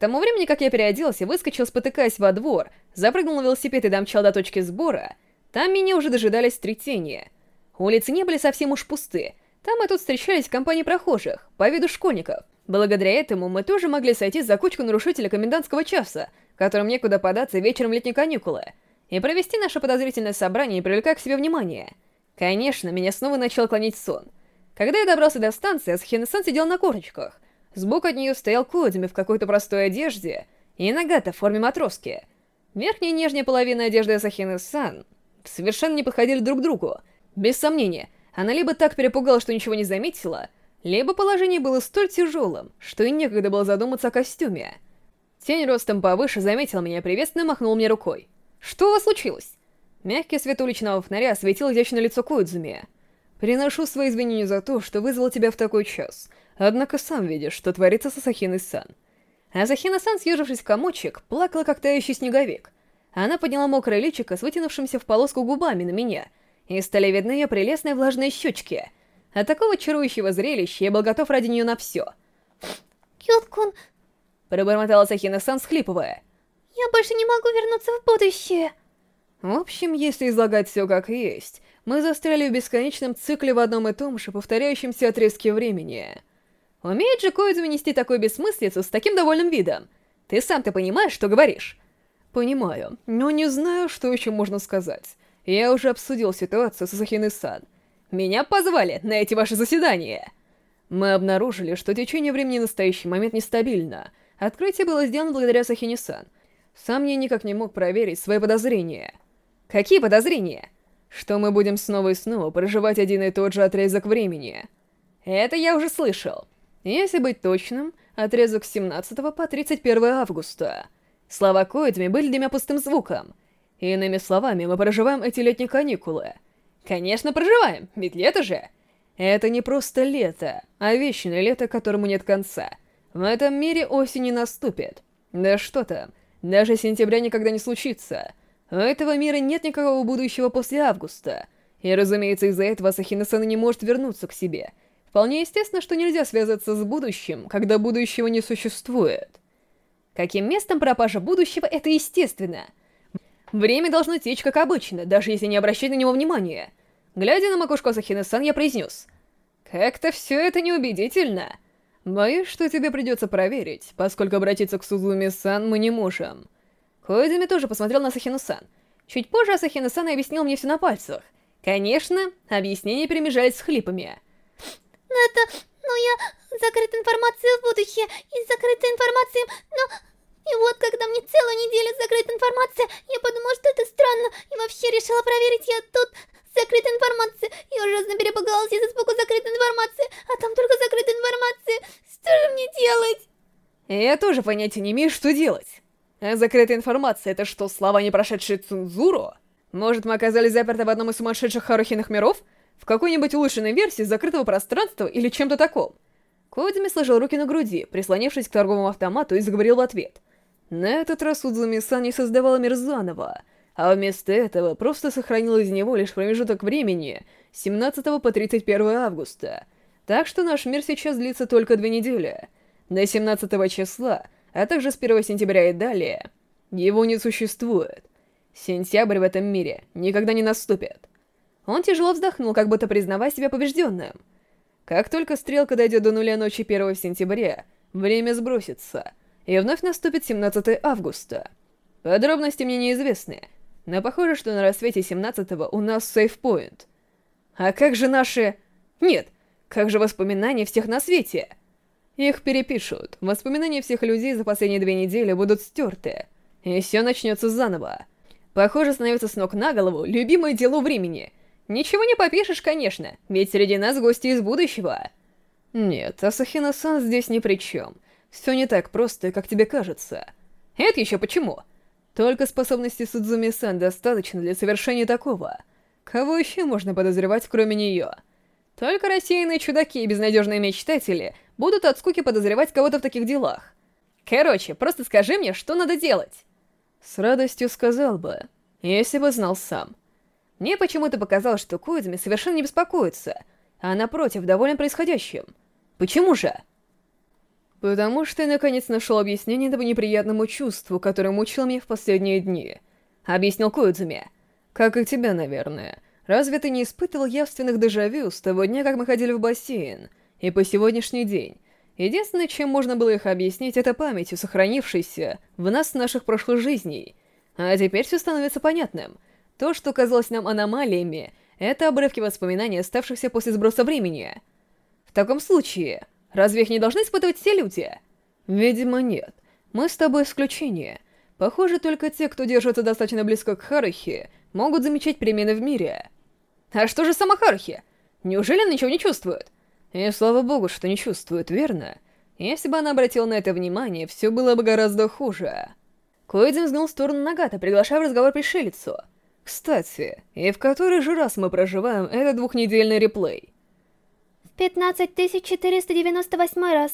тому времени, как я переоделся, выскочил, спотыкаясь во двор, запрыгнул на велосипед и домчал до точки сбора, там меня уже дожидались три тени. Улицы не были совсем уж пусты, там и тут встречались компании прохожих, по виду школьников. Благодаря этому мы тоже могли сойти за кучку нарушителя комендантского часа, которым некуда податься вечером летней каникулы, и провести наше подозрительное собрание, не привлекая к себе внимания. Конечно, меня снова начал клонить сон. Когда я добрался до станции, Асхина-сан сидел на корточках. Сбоку от нее стоял Кодзими в какой-то простой одежде и Нагата в форме матроски. Верхняя и нижняя половина одежды Асахины-сан совершенно не подходили друг к другу. Без сомнения, она либо так перепугалась, что ничего не заметила, либо положение было столь тяжелым, что и некогда было задуматься о костюме. Тень ростом повыше заметил меня приветственно махнул мне рукой. «Что у вас случилось?» Мягкий свет уличного фонаря осветил изящное лицо Коидзуми. «Приношу свои извинения за то, что вызвал тебя в такой час, однако сам видишь, что творится с Асахиной-сан». Асахина-сан, съежившись в комочек, плакала, как тающий снеговик. Она подняла мокрое личико с вытянувшимся в полоску губами на меня, и стали видны ее прелестные влажные щечки — от такого чарующего зрелища я был готов ради нее на все. Кёткун... Пробормотала Сахина-сан, схлипывая. Я больше не могу вернуться в будущее. В общем, если излагать все как есть, мы застряли в бесконечном цикле в одном и том же повторяющемся отрезке времени. Умеет же Коидзу нести такую бессмыслицу с таким довольным видом? Ты сам-то понимаешь, что говоришь? Понимаю, но не знаю, что еще можно сказать. Я уже обсудил ситуацию с Сахиной-сан. Меня позвали на эти ваши заседания. Мы обнаружили, что течение времени в настоящий момент нестабильно. Открытие было сделано благодаря Сахини-сан. Сам я никак не мог проверить свои подозрения. Какие подозрения? Что мы будем снова и снова проживать один и тот же отрезок времени. Это я уже слышал. Если быть точным, отрезок с 17 по 31 августа. Слова Коидми были для меня пустым звуком. Иными словами, мы проживаем эти летние каникулы — Конечно, проживаем, ведь лето же. Это не просто лето, а вечное лето, которому нет конца. В этом мире осень не наступит. Да что там, даже сентября никогда не случится. У этого мира нет никакого будущего после августа. И, разумеется, из-за этого Сахина-сан не может вернуться к себе. Вполне естественно, что нельзя связаться с будущим, когда будущего не существует. Каким местом пропажа будущего — это естественно — Время должно течь как обычно, даже если не обращать на него внимания. Глядя на макушку Асахины-сан, я произнес. «Как-то все это неубедительно. Боюсь, что тебе придется проверить, поскольку обратиться к Сузуми-сан мы не можем». Коидзуми тоже посмотрел на Асахину-сан. Чуть позже Асахина-сан объяснил мне все на пальцах. Конечно, объяснения перемежались с хлипами. «Но это... ну я... закрыта информация в будущее, и закрытая информация... но... И вот, когда мне целую неделю закрыта информация, я подумала, что это странно, и вообще решила проверить, я тут закрытая информация. Я ужасно перепугалась из-за испугу закрытой информации, а там только закрытая информация. Что же мне делать? Я тоже понятия не имею, что делать. А закрытая информация — это что, слова, не прошедшие цензуру? Может, мы оказались заперты в одном из сумасшедших Харухиных миров? В какой-нибудь улучшенной версии закрытого пространства или чем-то таком? Кодзими сложил руки на груди, прислонившись к торговому автомату и заговорил в ответ — на этот раз Удзуми-сан не создавала мир заново, а вместо этого просто сохранила из него лишь промежуток времени 17 по 31 августа. Так что наш мир сейчас длится только две недели. До 17 числа, а также с 1 сентября и далее, его не существует. Сентябрь в этом мире никогда не наступит. Он тяжело вздохнул, как будто признавая себя побежденным. Как только стрелка дойдет до нуля ночи 1 сентября, время сбросится — и вновь наступит 17 августа. Подробности мне неизвестны, но похоже, что на рассвете 17-го у нас сейфпоинт. А как же наши... Нет, как же воспоминания всех на свете? Их перепишут, воспоминания всех людей за последние две недели будут стерты, и все начнется заново. Похоже, становится с ног на голову любимое дело времени. Ничего не попишешь, конечно, ведь среди нас гости из будущего. Нет, Асахина-сан здесь ни при чем. Все не так просто, как тебе кажется. Это еще почему? Только способности Судзуми-сан достаточно для совершения такого. Кого еще можно подозревать, кроме нее? Только рассеянные чудаки и безнадежные мечтатели будут от скуки подозревать кого-то в таких делах. Короче, просто скажи мне, что надо делать. С радостью сказал бы, если бы знал сам. Мне почему-то показалось, что Коидзми совершенно не беспокоится, а напротив, доволен происходящим. Почему же? Потому что я наконец нашел объяснение этому неприятному чувству, которое мучило меня в последние дни. Объяснил Коидзуми. Как и тебя, наверное. Разве ты не испытывал явственных дежавю с того дня, как мы ходили в бассейн? И по сегодняшний день? Единственное, чем можно было их объяснить, это памятью, сохранившейся в нас наших прошлых жизней. А теперь все становится понятным. То, что казалось нам аномалиями, это обрывки воспоминаний, оставшихся после сброса времени. В таком случае, Разве их не должны испытывать все люди? Видимо, нет. Мы с тобой исключение. Похоже, только те, кто держится достаточно близко к Харухи, могут замечать перемены в мире. А что же сама Харухи? Неужели она ничего не чувствует? И слава богу, что не чувствует, верно? Если бы она обратила на это внимание, все было бы гораздо хуже. Коэдзин взглянул в сторону Нагата, приглашая в разговор пришелицу. Кстати, и в который же раз мы проживаем этот двухнедельный реплей? 15498 раз.